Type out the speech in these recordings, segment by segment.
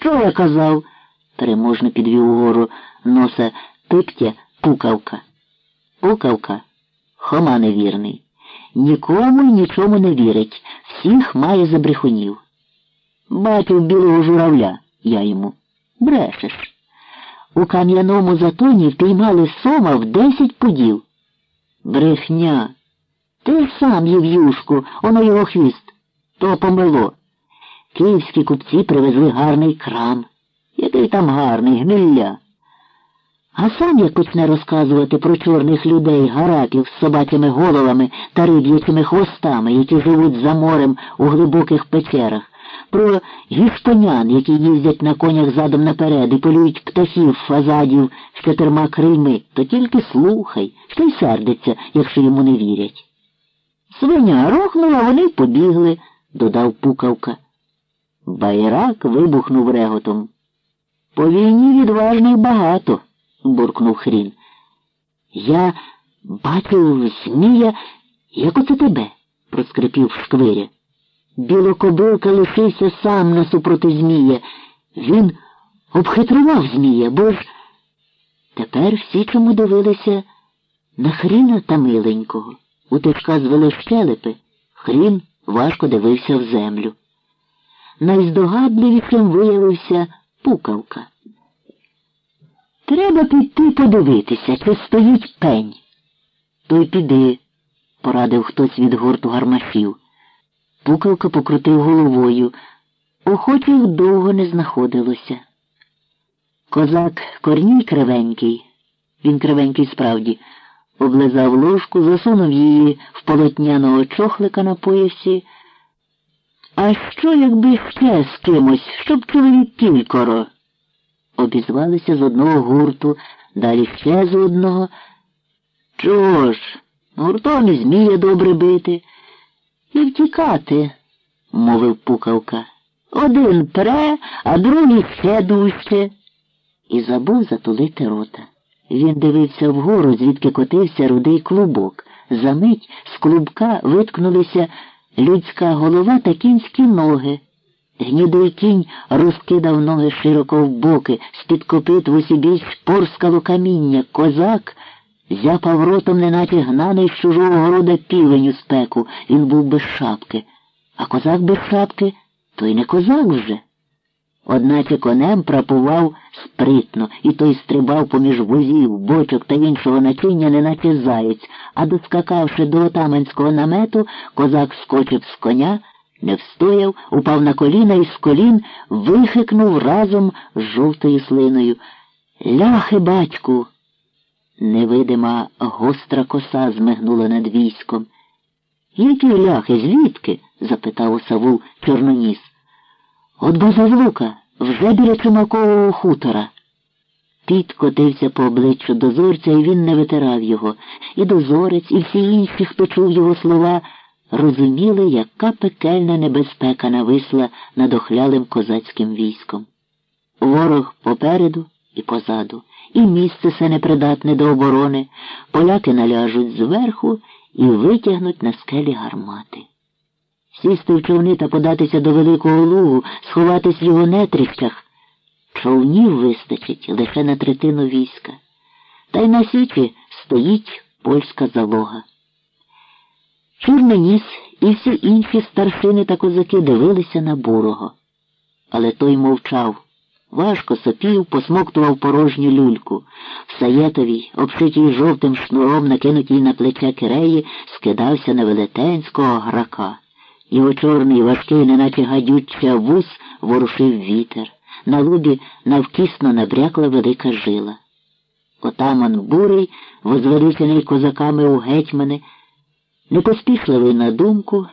Що я казав? переможно підвів угору носа пиктя пукавка. Пукавка хома невірний. Нікому й нічому не вірить, всіх має за брехунів. Бачив білого журавля, я йому. Брешеш. У кам'яному затоні впіймали сома в десять подів. Брехня. Ти сам їв юшку, оно його хвіст. То помило. Київські купці привезли гарний крам. Який там гарний, гмілля. А сам як почне розказувати про чорних людей, гараків з собачими головами та риб'ячими хвостами, які живуть за морем у глибоких печерах, про гіштонян, які їздять на конях задом наперед і полюють птахів, фазадів з чотирма крильми, то тільки слухай, що й сердиться, якщо йому не вірять. Свиня рохнула, вони побігли, додав пукавка. Байрак вибухнув реготом. По війні відважних багато, буркнув Хрін. Я бачив Змія, як оце тебе, проскрипів шквиря. Білокобилка лишився сам насупроти Змія. Він обхитрував Змія, бо ж тепер всі чому дивилися на хріна та миленького. Утечка звели щелепи, хрін важко дивився в землю. Найздогадливішим виявився пукавка. Треба піти подивитися, чи стоїть пень. То й піди, порадив хтось від гурту гармашів. Пукавка покрутив головою. Охочих довго не знаходилося. Козак корній кривенький, він кривенький справді, облизав ложку, засунув її в полотняного чохлика на поясі. А що, якби ще з кимось, щоб чоловік кількоро? Обізвалися з одного гурту, далі ще з одного. Чого ж, гуртом і зміє добре бити. І втікати, мовив пукавка. Один пре, а другий ще дужче. І забув затулити рота. Він дивився вгору, звідки котився рудий клубок. Замить з клубка виткнулися людська голова та кінські ноги. Гнідий кінь розкидав ноги широко в боки, з-під копит в усібіч порскало каміння. Козак зяпав ротом, неначе гнаний з чужого города півень у спеку. Він був без шапки. А козак без шапки то й не козак вже. Одначе конем прапував спритно, і той стрибав поміж возів, бочок та іншого начиння, неначе заєць, а доскакавши до отаманського намету, козак скочив з коня, не встояв, упав на коліна і з колін вихикнув разом з жовтою слиною. Ляхи, батьку. Невидима гостра коса змигнула над військом. Які ляхи, звідки? запитав осавул Чорноніс. От базавлука, вже біля чумакового хутора. Піт котився по обличчю дозорця, і він не витирав його. І дозорець, і всі інші, хто чув його слова, розуміли, яка пекельна небезпека нависла над охлялим козацьким військом. Ворог попереду і позаду, і місце се непридатне до оборони, поляки наляжуть зверху і витягнуть на скелі гармати. Сісти в човни та податися до Великого Лугу, сховатись в його нетріщах. Човнів вистачить лише на третину війська. Та й на січі стоїть польська залога. Чорний і всі інші старшини та козаки дивилися на бурого. Але той мовчав. Важко сопів, посмоктував порожню люльку. В саєтовій, обшитій жовтим шнуром, накинутій на плече киреї, скидався на велетенського грака. Його чорний, важкий, неначе гадюча вус ворушив вітер. На лубі навкісно набрякла велика жила. Отаман бурий, возвеличений козаками у гетьмани, непоспішливий на думку,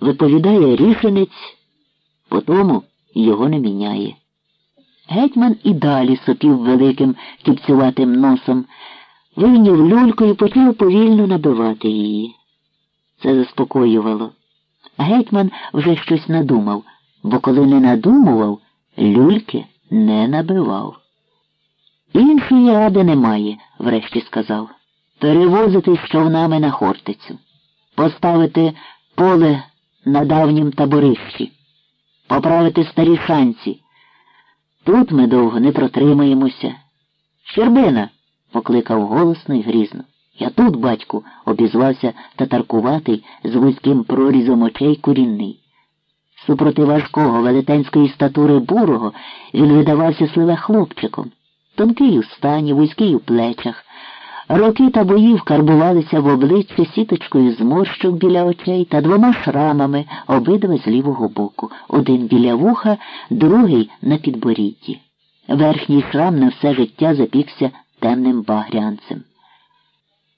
виповідає рішенець, потому його не міняє. Гетьман і далі сопів великим кіпцюватим носом, вийняв люльку і почав повільно набивати її. Це заспокоювало. Гетьман вже щось надумав, бо коли не надумував, люльки не набивав. Іншої ради немає, врешті сказав. Перевозити з човнами на Хортицю, поставити поле на давнім таборищі, поправити старі шанці. Тут ми довго не протримаємося. Щербина, покликав голосно й грізно. Я тут, батьку, обізвався татаркуватий з вузьким прорізом очей курінний. Супроти важкого велетенської статури бурого він видавався сливе хлопчиком, тонкий у стані, вузький у плечах. Роки та боїв карбувалися в обличчя сіточкою зморщок біля очей та двома шрамами, обидва з лівого боку, один біля вуха, другий на підборідді. Верхній шрам на все життя запікся темним багрянцем.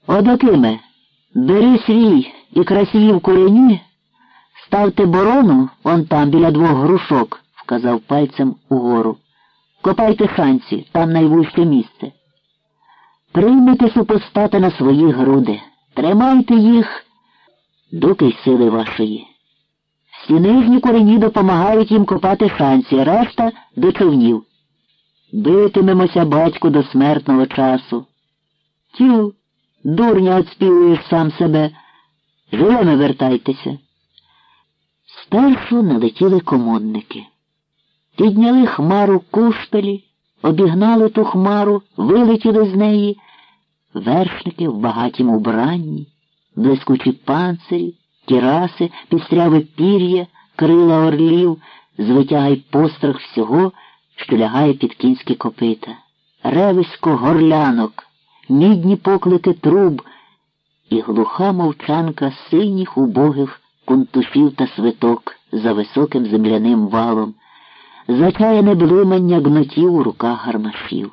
Одакиме, бери свій і красії в корені, ставте борону он там біля двох грушок, вказав пальцем угору. Копайте шанці, там найвужче місце. Приймете супостата на свої груди, тримайте їх, доки й сили вашої. Всі нижні корені допомагають їм копати шанці, решта до човнів. Битимемося, батьку, до смертного часу. Тю, дурня отспівуєш сам себе. Живими вертайтеся. Спершу налетіли комонники. Підняли хмару куштелі, обігнали ту хмару, вилетіли з неї вершники в багатім убранні, блискучі панцирі, тіраси, пістряве пір'я, крила орлів, звитяга й пострах всього, що лягає під кінські копита, ревисько горлянок, мідні поклики труб і глуха мовчанка синіх убогих кунтушів та свиток за високим земляним валом, зачаяне блимання гнотів у руках гармашів.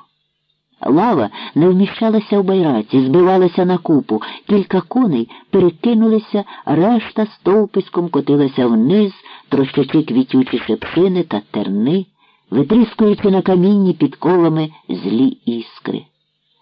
Лава не вміщалася в байраці, збивалася на купу, кілька коней перекинулися, решта стовписьком котилася вниз, трощачи квітючі шепшини та терни, витріскуючи на камінні під колами злі іскри.